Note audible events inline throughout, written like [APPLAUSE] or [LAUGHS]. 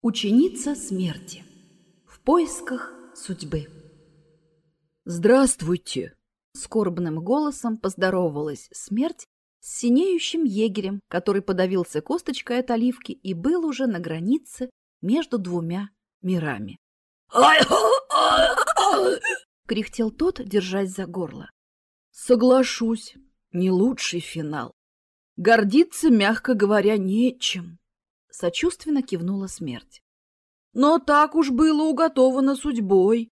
Ученица смерти. В поисках судьбы. «Здравствуйте!» Скорбным голосом поздоровалась смерть с синеющим егерем, который подавился косточкой от оливки и был уже на границе между двумя мирами. Кряхтел тот, держась за горло. «Соглашусь, не лучший финал. Гордиться, мягко говоря, нечем. Сочувственно кивнула смерть. Но так уж было уготовано судьбой.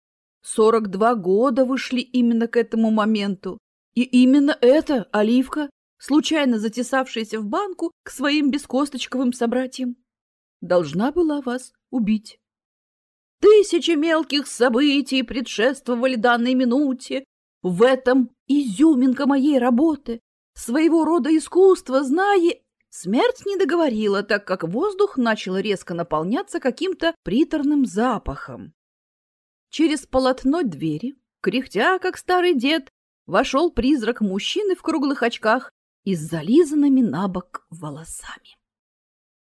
Сорок два года вышли именно к этому моменту. И именно эта оливка, случайно затесавшаяся в банку к своим бескосточковым собратьям, должна была вас убить. Тысячи мелких событий предшествовали данной минуте. В этом изюминка моей работы своего рода искусство, зная... Смерть не договорила, так как воздух начал резко наполняться каким-то приторным запахом. Через полотно двери, кряхтя, как старый дед, вошел призрак мужчины в круглых очках и с зализанными на бок волосами.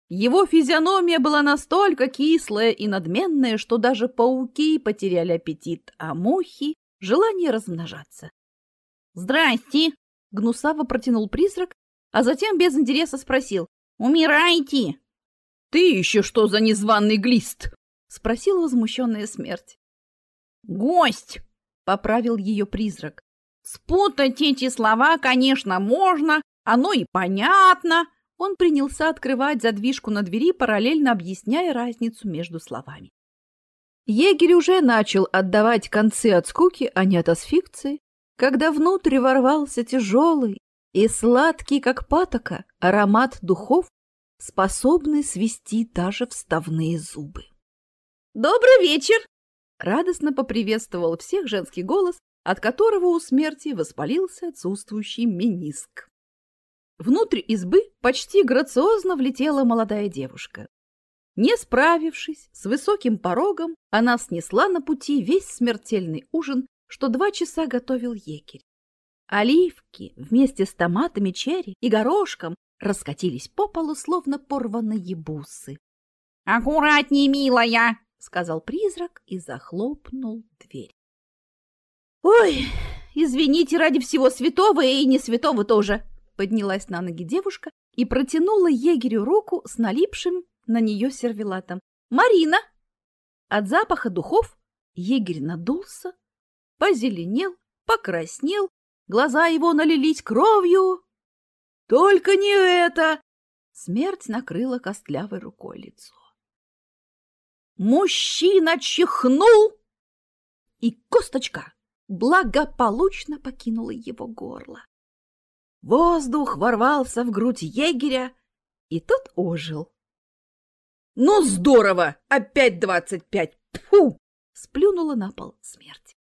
Его физиономия была настолько кислая и надменная, что даже пауки потеряли аппетит, а мухи — желание размножаться. «Здрасте!» Гнусаво протянул призрак, а затем без интереса спросил. «Умирайте!» «Ты еще что за незваный глист?» — спросила возмущенная смерть. «Гость!» — поправил ее призрак. «Спутать эти слова, конечно, можно, оно и понятно!» Он принялся открывать задвижку на двери, параллельно объясняя разницу между словами. Егерь уже начал отдавать концы от скуки, а не от асфикции, когда внутрь ворвался тяжелый и сладкий, как патока, аромат духов, способный свести даже вставные зубы. «Добрый вечер!» — радостно поприветствовал всех женский голос, от которого у смерти воспалился отсутствующий мениск. Внутрь избы почти грациозно влетела молодая девушка. Не справившись с высоким порогом, она снесла на пути весь смертельный ужин что два часа готовил егерь. Оливки вместе с томатами, черри и горошком раскатились по полу, словно порванные бусы. — Аккуратней, милая! — сказал призрак и захлопнул дверь. — Ой, извините ради всего святого и не святого тоже! — поднялась на ноги девушка и протянула егерю руку с налипшим на нее сервелатом. — Марина! От запаха духов егерь надулся, позеленел, покраснел, глаза его налились кровью. «Только не это!» Смерть накрыла костлявой рукой лицо. Мужчина чихнул, и косточка благополучно покинула его горло. Воздух ворвался в грудь егеря, и тот ожил. «Ну, здорово! Опять двадцать пять! Фу!» — сплюнула на пол смерть.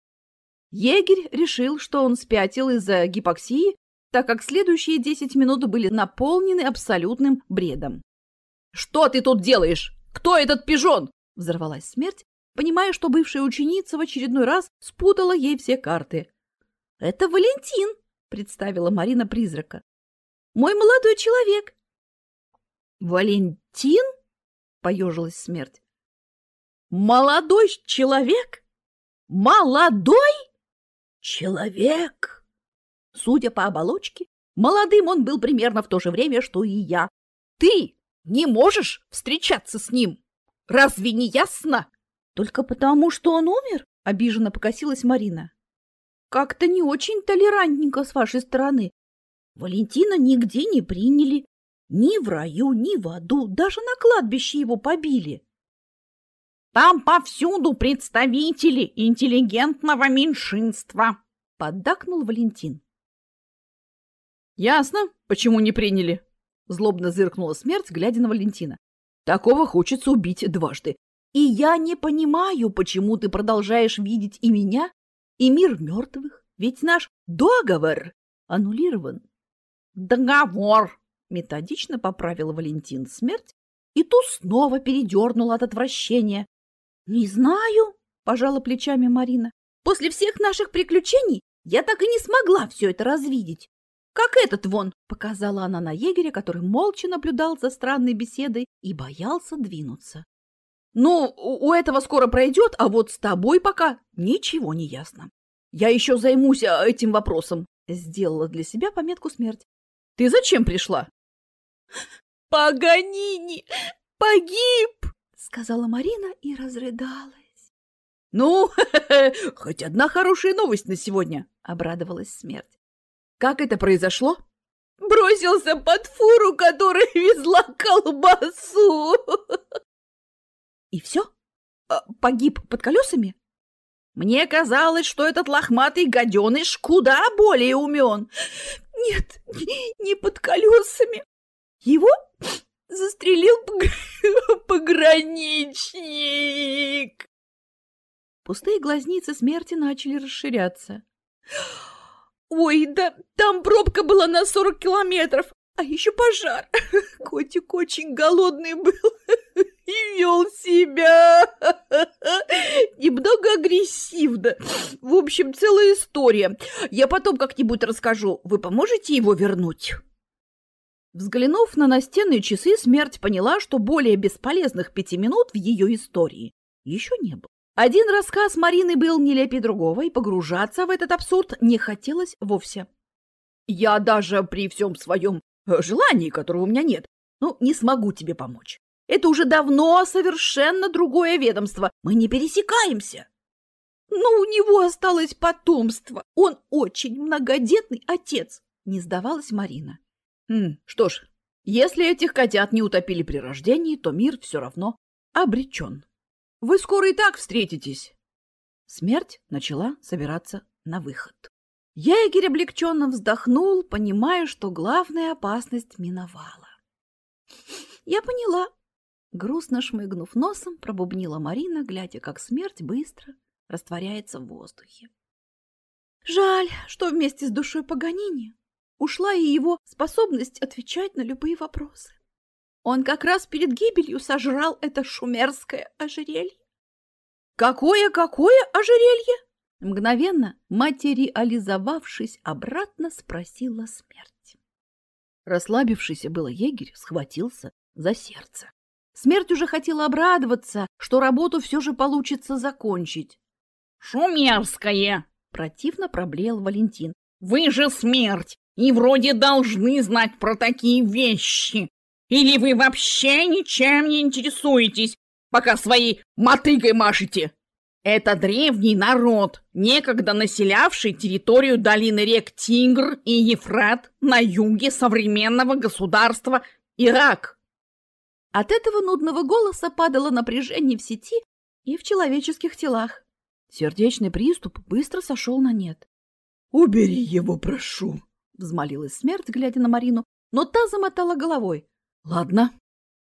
Егерь решил, что он спятил из-за гипоксии, так как следующие десять минут были наполнены абсолютным бредом. «Что ты тут делаешь? Кто этот пижон?» – взорвалась смерть, понимая, что бывшая ученица в очередной раз спутала ей все карты. «Это Валентин», – представила Марина призрака. «Мой молодой человек». «Валентин?» – поежилась смерть. «Молодой человек? Молодой?» Человек! Судя по оболочке, молодым он был примерно в то же время, что и я. Ты не можешь встречаться с ним! Разве не ясно? Только потому, что он умер? Обиженно покосилась Марина. Как-то не очень толерантненько с вашей стороны. Валентина нигде не приняли. Ни в раю, ни в аду. Даже на кладбище его побили. Там повсюду представители интеллигентного меньшинства, поддакнул Валентин. Ясно, почему не приняли, злобно зыркнула смерть, глядя на Валентина. Такого хочется убить дважды. И я не понимаю, почему ты продолжаешь видеть и меня, и мир мертвых, ведь наш договор аннулирован. Договор, методично поправил Валентин смерть, и ту снова передернула от отвращения. «Не знаю», — пожала плечами Марина. «После всех наших приключений я так и не смогла все это развидеть. Как этот вон!» — показала она на егеря, который молча наблюдал за странной беседой и боялся двинуться. Ну, у этого скоро пройдет, а вот с тобой пока ничего не ясно. Я еще займусь а, этим вопросом. Сделала для себя пометку смерть. Ты зачем пришла? Паганини погиб, сказала Марина и разрыдалась. Ну, [LAUGHS] хоть одна хорошая новость на сегодня, обрадовалась смерть. Как это произошло? Бросился под фуру, которая [LAUGHS] везла колбасу. И все? А, погиб под колесами? Мне казалось, что этот лохматый гаденыш куда более умен. Нет, не под колесами. Его застрелил [LAUGHS] пограничник. Пустые глазницы смерти начали расширяться. Ой, да там пробка была на сорок километров, а еще пожар. [LAUGHS] Котик очень голодный был [LAUGHS] и вел себя немного агрессивно. В общем, целая история. Я потом как-нибудь расскажу. Вы поможете его вернуть? Взглянув на настенные часы, смерть поняла, что более бесполезных пяти минут в ее истории еще не было. Один рассказ Марины был нелепее другого, и погружаться в этот абсурд не хотелось вовсе. Я даже при всем своем э, желании, которого у меня нет, ну, не смогу тебе помочь. Это уже давно совершенно другое ведомство. Мы не пересекаемся. Но у него осталось потомство. Он очень многодетный отец, не сдавалась Марина. Что ж, если этих котят не утопили при рождении, то мир все равно обречен. Вы скоро и так встретитесь. Смерть начала собираться на выход. Егерь облегченно вздохнул, понимая, что главная опасность миновала. Я поняла. Грустно шмыгнув носом, пробубнила Марина, глядя, как смерть быстро растворяется в воздухе. Жаль, что вместе с душой Паганини ушла и его способность отвечать на любые вопросы. Он как раз перед гибелью сожрал это шумерское ожерелье. «Какое-какое ожерелье?» Мгновенно, материализовавшись обратно, спросила смерть. Расслабившийся было егерь схватился за сердце. Смерть уже хотела обрадоваться, что работу все же получится закончить. «Шумерское!» — противно проблеял Валентин. «Вы же смерть! И вроде должны знать про такие вещи. Или вы вообще ничем не интересуетесь, пока своей мотыгой машете? Это древний народ, некогда населявший территорию долины рек Тигр и Ефрат на юге современного государства Ирак. От этого нудного голоса падало напряжение в сети и в человеческих телах. Сердечный приступ быстро сошел на нет. «Убери его, прошу!» — взмолилась смерть, глядя на Марину, но та замотала головой. «Ладно,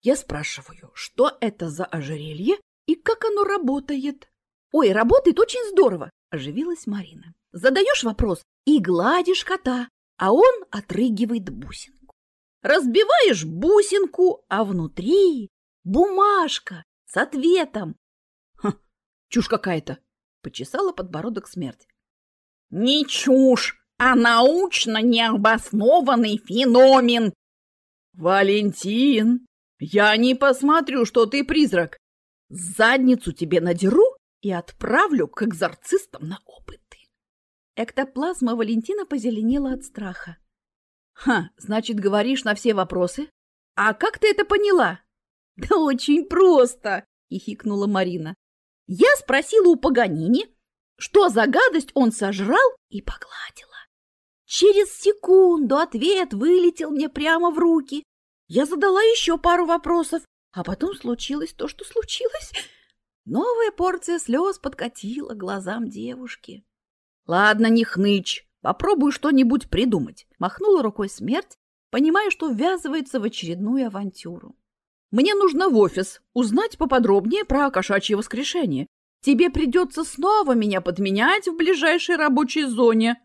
я спрашиваю, что это за ожерелье и как оно работает?» «Ой, работает очень здорово!» — оживилась Марина. «Задаешь вопрос и гладишь кота, а он отрыгивает бусинку. Разбиваешь бусинку, а внутри бумажка с ответом. Ха, чушь какая-то, почесала подбородок смерть. Не чушь, а научно необоснованный феномен. Валентин, я не посмотрю, что ты призрак. Задницу тебе надеру и отправлю к экзорцистам на опыты. Эктоплазма Валентина позеленела от страха. Ха, значит, говоришь на все вопросы? А как ты это поняла? Да очень просто, хихикнула Марина. Я спросила у Паганини, что за гадость он сожрал, и погладила. Через секунду ответ вылетел мне прямо в руки. Я задала еще пару вопросов, а потом случилось то, что случилось. Новая порция слез подкатила глазам девушки. «Ладно, не хнычь, попробуй что-нибудь придумать», — махнула рукой смерть, понимая, что ввязывается в очередную авантюру. «Мне нужно в офис узнать поподробнее про кошачье воскрешение. Тебе придется снова меня подменять в ближайшей рабочей зоне.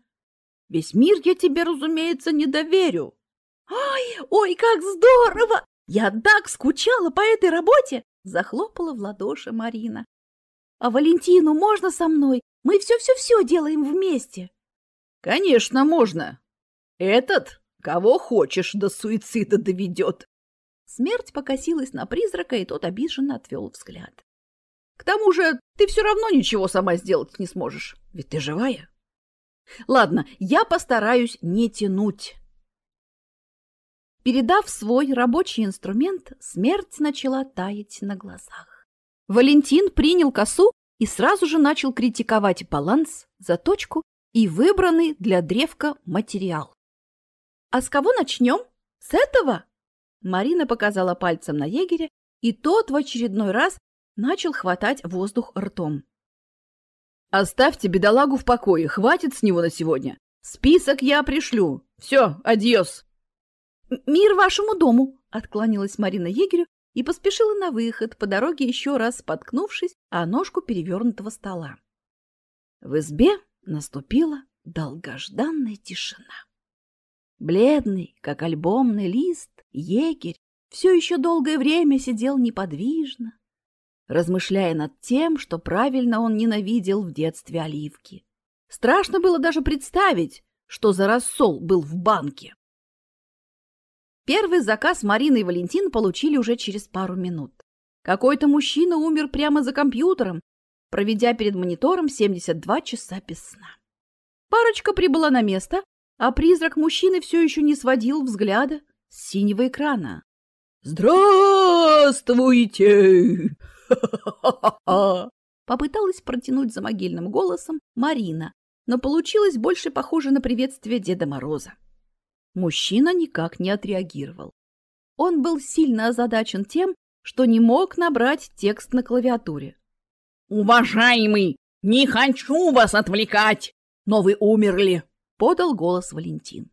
Весь мир я тебе, разумеется, не доверю. Ой, ой, как здорово! Я так скучала по этой работе! Захлопала в ладоши Марина. А Валентину можно со мной? Мы все-все-все делаем вместе. Конечно, можно. Этот, кого хочешь, до суицида доведет. Смерть покосилась на призрака, и тот обиженно отвел взгляд. К тому же ты все равно ничего сама сделать не сможешь, ведь ты живая. Ладно, я постараюсь не тянуть. Передав свой рабочий инструмент, смерть начала таять на глазах. Валентин принял косу и сразу же начал критиковать баланс, заточку и выбранный для древка материал. «А с кого начнем? С этого?» Марина показала пальцем на егеря, и тот в очередной раз начал хватать воздух ртом. «Оставьте бедолагу в покое, хватит с него на сегодня. Список я пришлю. Все, адьос!» «Мир вашему дому!» — отклонилась Марина егерю и поспешила на выход, по дороге еще раз споткнувшись о ножку перевернутого стола. В избе наступила долгожданная тишина. Бледный, как альбомный лист, егерь все еще долгое время сидел неподвижно, размышляя над тем, что правильно он ненавидел в детстве оливки. Страшно было даже представить, что за рассол был в банке. Первый заказ Марина и Валентин получили уже через пару минут. Какой-то мужчина умер прямо за компьютером, проведя перед монитором 72 часа без сна. Парочка прибыла на место, а призрак мужчины все еще не сводил взгляда с синего экрана. «Здравствуйте!» [LAUGHS] Попыталась протянуть за могильным голосом Марина, но получилось больше похоже на приветствие Деда Мороза. Мужчина никак не отреагировал. Он был сильно озадачен тем, что не мог набрать текст на клавиатуре. «Уважаемый, не хочу вас отвлекать, но вы умерли!» — подал голос Валентин.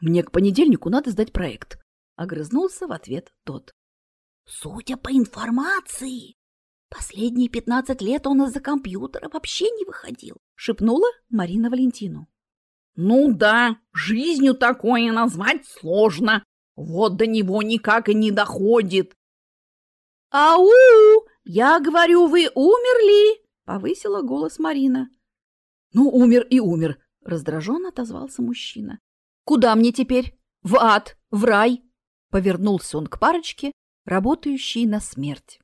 «Мне к понедельнику надо сдать проект», — огрызнулся в ответ тот. «Судя по информации, последние пятнадцать лет он из-за компьютера вообще не выходил», — шепнула Марина Валентину. «Ну да, жизнью такое назвать сложно. Вот до него никак и не доходит». «Ау! Я говорю, вы умерли!» — повысила голос Марина. «Ну, умер и умер», — раздраженно отозвался мужчина. «Куда мне теперь? В ад? В рай?» Повернулся он к парочке, работающей на смерть.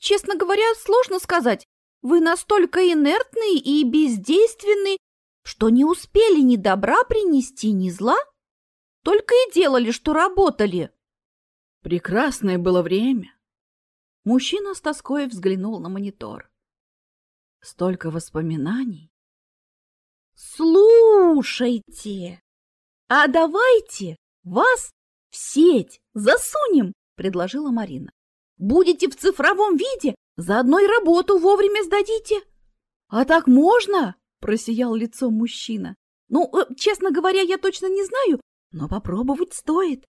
«Честно говоря, сложно сказать. Вы настолько инертный и бездейственный, что не успели ни добра принести, ни зла. Только и делали, что работали». «Прекрасное было время», Мужчина с тоской взглянул на монитор. Столько воспоминаний. Слушайте, а давайте вас в сеть засунем, предложила Марина. Будете в цифровом виде, заодно и работу вовремя сдадите. А так можно? Просиял лицом мужчина. Ну, э, честно говоря, я точно не знаю, но попробовать стоит.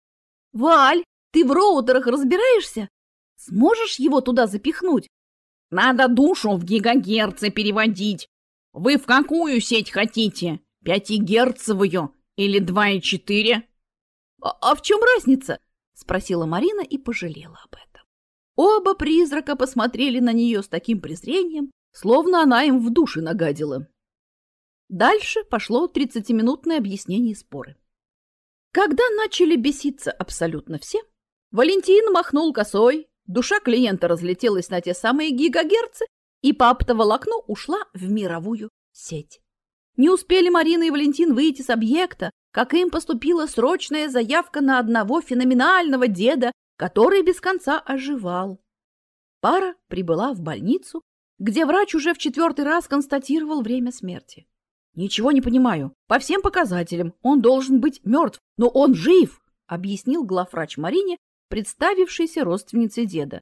Валь, ты в роутерах разбираешься? Сможешь его туда запихнуть? Надо душу в гигагерцы переводить. Вы в какую сеть хотите? Пятигерцовую или два и четыре? А, а в чем разница? Спросила Марина и пожалела об этом. Оба призрака посмотрели на нее с таким презрением, словно она им в душе нагадила. Дальше пошло тридцатиминутное объяснение споры. Когда начали беситься абсолютно все, Валентин махнул косой, Душа клиента разлетелась на те самые гигагерцы, и по оптоволокну ушла в мировую сеть. Не успели Марина и Валентин выйти с объекта, как им поступила срочная заявка на одного феноменального деда, который без конца оживал. Пара прибыла в больницу, где врач уже в четвертый раз констатировал время смерти. «Ничего не понимаю. По всем показателям он должен быть мертв, но он жив», объяснил главврач Марине, представившейся родственницей деда.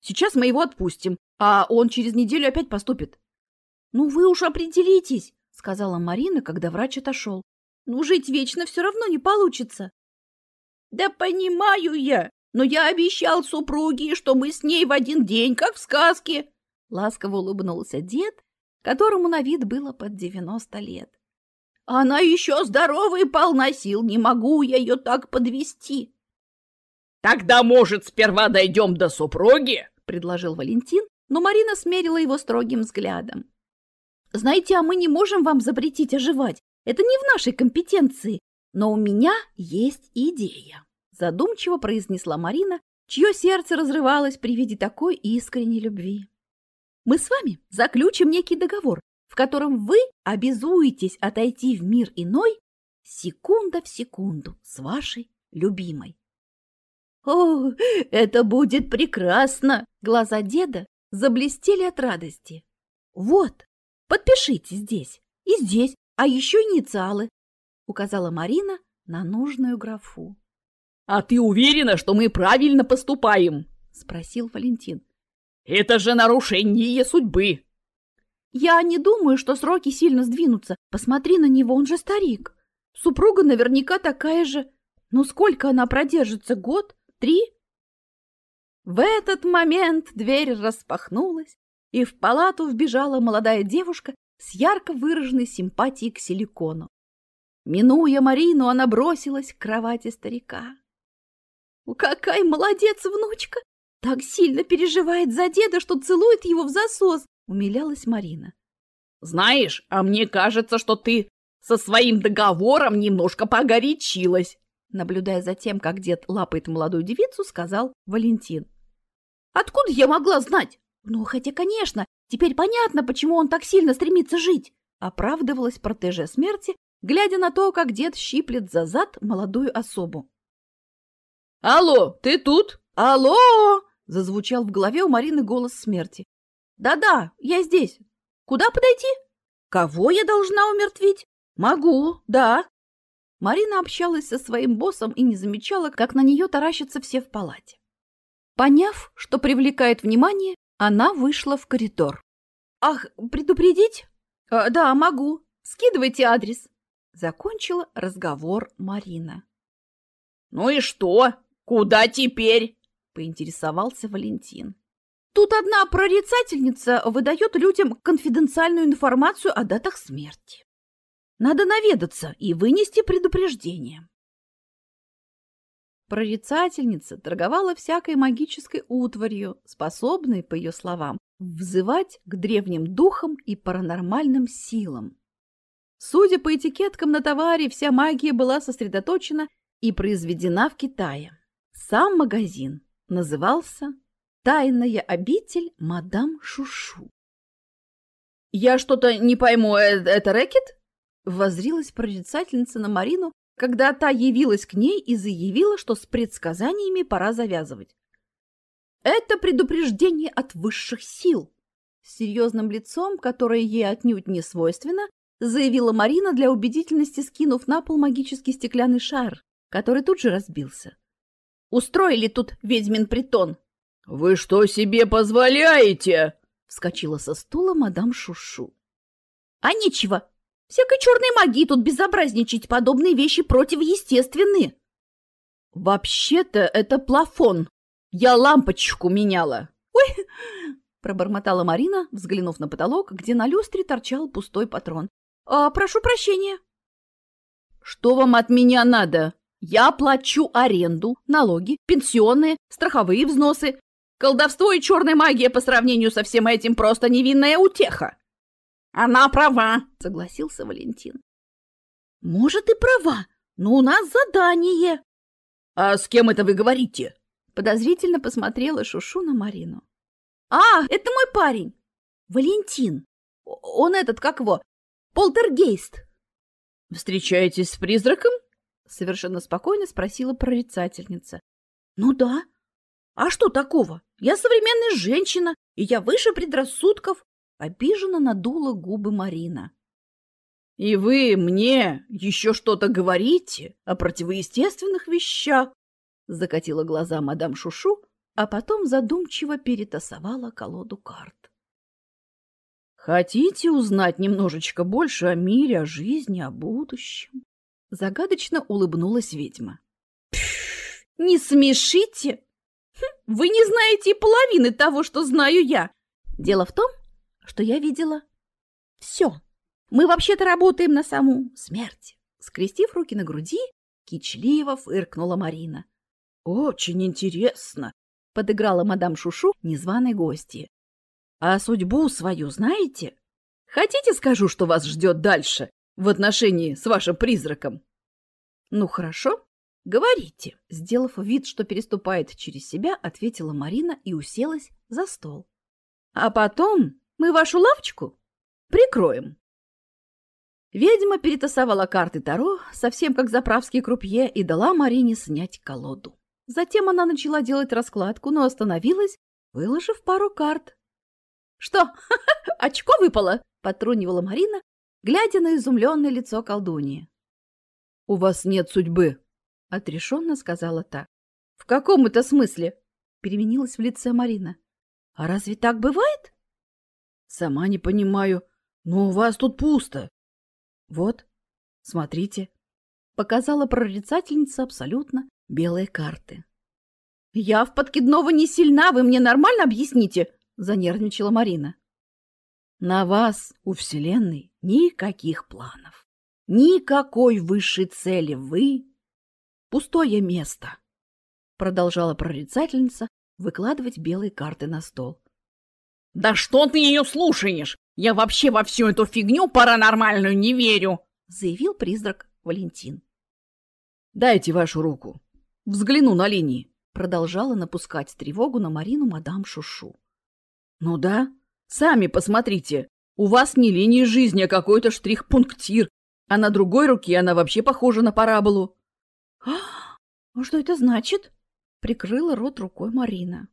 Сейчас мы его отпустим, а он через неделю опять поступит. — Ну вы уж определитесь, — сказала Марина, когда врач отошел. — Ну жить вечно все равно не получится. — Да понимаю я, но я обещал супруге, что мы с ней в один день, как в сказке. Ласково улыбнулся дед, которому на вид было под девяносто лет. Она еще здоровая и полна сил, не могу я ее так подвести. «Тогда, может, сперва дойдем до супруги?» — предложил Валентин, но Марина смерила его строгим взглядом. «Знаете, а мы не можем вам запретить оживать. Это не в нашей компетенции. Но у меня есть идея», — задумчиво произнесла Марина, чье сердце разрывалось при виде такой искренней любви. Мы с вами заключим некий договор, в котором вы обязуетесь отойти в мир иной секунда в секунду с вашей любимой. О, это будет прекрасно! Глаза деда заблестели от радости. Вот, подпишите здесь и здесь, а еще инициалы, указала Марина на нужную графу. А ты уверена, что мы правильно поступаем? спросил Валентин. Это же нарушение судьбы. Я не думаю, что сроки сильно сдвинутся. Посмотри на него, он же старик. Супруга наверняка такая же. Ну сколько она продержится? Год? Три? В этот момент дверь распахнулась, и в палату вбежала молодая девушка с ярко выраженной симпатией к силикону. Минуя Марину, она бросилась к кровати старика. «Какая молодец внучка! Так сильно переживает за деда, что целует его в засос!» — умилялась Марина. «Знаешь, а мне кажется, что ты со своим договором немножко погорячилась!» Наблюдая за тем, как дед лапает молодую девицу, сказал Валентин. «Откуда я могла знать? Ну, хотя, конечно, теперь понятно, почему он так сильно стремится жить!» Оправдывалась протеже смерти, глядя на то, как дед щиплет за зад молодую особу. «Алло, ты тут? Алло!» — зазвучал в голове у Марины голос смерти. «Да-да, я здесь. Куда подойти? Кого я должна умертвить? Могу, да». Марина общалась со своим боссом и не замечала, как на нее таращатся все в палате. Поняв, что привлекает внимание, она вышла в коридор. «Ах, предупредить? А, да, могу. Скидывайте адрес». Закончила разговор Марина. «Ну и что? Куда теперь?» – поинтересовался Валентин. «Тут одна прорицательница выдает людям конфиденциальную информацию о датах смерти. Надо наведаться и вынести предупреждение». Прорицательница торговала всякой магической утварью, способной, по ее словам, взывать к древним духам и паранормальным силам. Судя по этикеткам на товаре, вся магия была сосредоточена и произведена в Китае. Сам магазин назывался «Тайная обитель мадам Шушу». «Я что-то не пойму, э, это рэкет?» Воззрилась прорицательница на Марину, когда та явилась к ней и заявила, что с предсказаниями пора завязывать. «Это предупреждение от высших сил!» С серьезным лицом, которое ей отнюдь не свойственно, заявила Марина для убедительности, скинув на пол магический стеклянный шар, который тут же разбился. «Устроили тут ведьмин притон!» «Вы что себе позволяете?» — вскочила со стула мадам Шушу. «А нечего! Всякой черной магии тут безобразничать подобные вещи противоестественны!» «Вообще-то это плафон! Я лампочку меняла!» «Ой!» [LAUGHS] — пробормотала Марина, взглянув на потолок, где на люстре торчал пустой патрон. А, прошу прощения. Что вам от меня надо? Я плачу аренду, налоги, пенсионные, страховые взносы. Колдовство и черная магия по сравнению со всем этим просто невинная утеха. Она права, согласился Валентин. Может и права, но у нас задание. А с кем это вы говорите? Подозрительно посмотрела Шушу на Марину. А, это мой парень. Валентин. Он этот, как его, Полтергейст. Встречаетесь с призраком? Совершенно спокойно спросила прорицательница. Ну да. А что такого? Я современная женщина, и я выше предрассудков. Обиженно надула губы Марина. И вы мне еще что-то говорите о противоестественных вещах? Закатила глаза мадам Шушу, а потом задумчиво перетасовала колоду карт. Хотите узнать немножечко больше о мире, о жизни, о будущем? Загадочно улыбнулась ведьма. Не смешите! Хм, вы не знаете и половины того, что знаю я. Дело в том, что я видела все. Мы вообще-то работаем на саму смерть. Скрестив руки на груди, кичливо фыркнула Марина. Очень интересно, подыграла мадам Шушу незваной гости. А судьбу свою знаете? Хотите, скажу, что вас ждет дальше в отношении с вашим призраком? Ну, хорошо. Говорите, сделав вид, что переступает через себя, ответила Марина и уселась за стол. А потом мы вашу лавочку прикроем. Ведьма перетасовала карты Таро, совсем как заправский крупье, и дала Марине снять колоду. Затем она начала делать раскладку, но остановилась, выложив пару карт. «Что, [LAUGHS] очко выпало?» — потрунивала Марина, глядя на изумленное лицо колдуньи. «У вас нет судьбы», — отрешенно сказала та. «В каком это смысле?» — переменилась в лице Марина. «А разве так бывает?» «Сама не понимаю, но у вас тут пусто. Вот, смотрите», — показала прорицательница абсолютно белые карты. «Я в подкидного не сильна, вы мне нормально объясните?» — занервничала Марина. «На вас у Вселенной никаких планов, никакой высшей цели. Вы — пустое место», — продолжала прорицательница выкладывать белые карты на стол. «Да что ты ее слушаешь? Я вообще во всю эту фигню паранормальную не верю!» — заявил призрак Валентин. «Дайте вашу руку. Взгляну на линии», — продолжала напускать тревогу на Марину мадам Шушу. «Ну да, сами посмотрите. У вас не линия жизни, а какой-то штрих-пунктир, а на другой руке она вообще похожа на параболу». «А что это значит?» — прикрыла рот рукой Марина.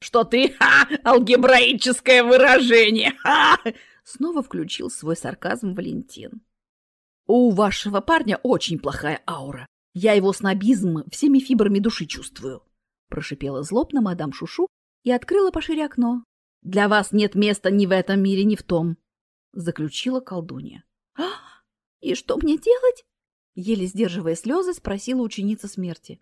«Что ты, ха, алгебраическое выражение, ха!» Снова включил свой сарказм Валентин. «У вашего парня очень плохая аура. Я его снобизм всеми фибрами души чувствую», — прошипела злобно мадам Шушу и открыла пошире окно. «Для вас нет места ни в этом мире, ни в том», — заключила колдунья. «А, «И что мне делать?» — еле сдерживая слезы, спросила ученица смерти.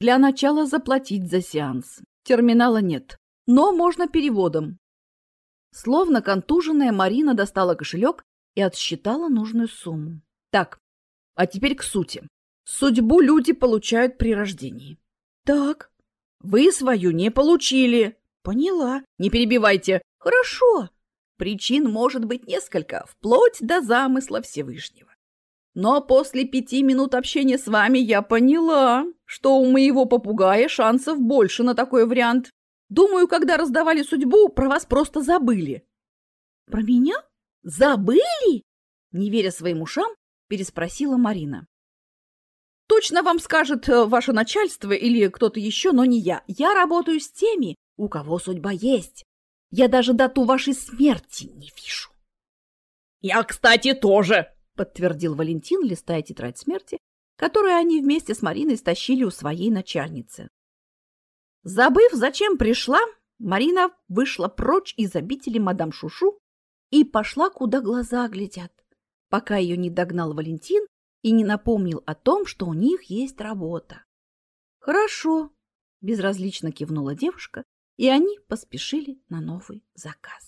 «Для начала заплатить за сеанс. Терминала нет, но можно переводом». Словно контуженная Марина достала кошелек и отсчитала нужную сумму. Так, а теперь к сути. Судьбу люди получают при рождении. Так, вы свою не получили. Поняла. Не перебивайте. Хорошо. Причин может быть несколько, вплоть до замысла Всевышнего. Но после пяти минут общения с вами я поняла, что у моего попугая шансов больше на такой вариант. Думаю, когда раздавали судьбу, про вас просто забыли. Про меня? Забыли? Не веря своим ушам, переспросила Марина. Точно вам скажет э, ваше начальство или кто-то еще, но не я. Я работаю с теми, у кого судьба есть. Я даже дату вашей смерти не вижу. Я, кстати, тоже, подтвердил Валентин, листая тетрадь смерти, которую они вместе с Мариной стащили у своей начальницы. Забыв, зачем пришла, Марина вышла прочь из обители мадам Шушу и пошла, куда глаза глядят, пока ее не догнал Валентин и не напомнил о том, что у них есть работа. «Хорошо», — безразлично кивнула девушка, и они поспешили на новый заказ.